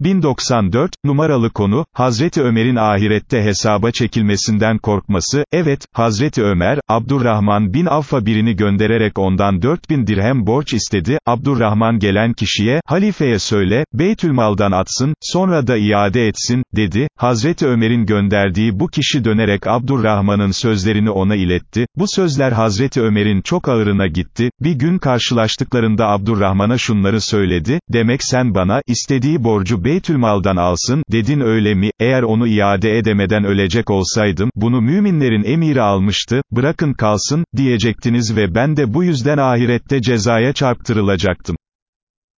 1094, numaralı konu, Hazreti Ömer'in ahirette hesaba çekilmesinden korkması, evet, Hazreti Ömer, Abdurrahman bin Avf'a birini göndererek ondan 4000 dirhem borç istedi, Abdurrahman gelen kişiye, halifeye söyle, Beytülmal'dan atsın, sonra da iade etsin, dedi, Hazreti Ömer'in gönderdiği bu kişi dönerek Abdurrahman'ın sözlerini ona iletti, bu sözler Hazreti Ömer'in çok ağırına gitti, bir gün karşılaştıklarında Abdurrahman'a şunları söyledi, demek sen bana, istediği borcu Beytülmal'dan alsın, dedin öyle mi, eğer onu iade edemeden ölecek olsaydım, bunu müminlerin emiri almıştı, bırakın kalsın, diyecektiniz ve ben de bu yüzden ahirette cezaya çarptırılacaktım.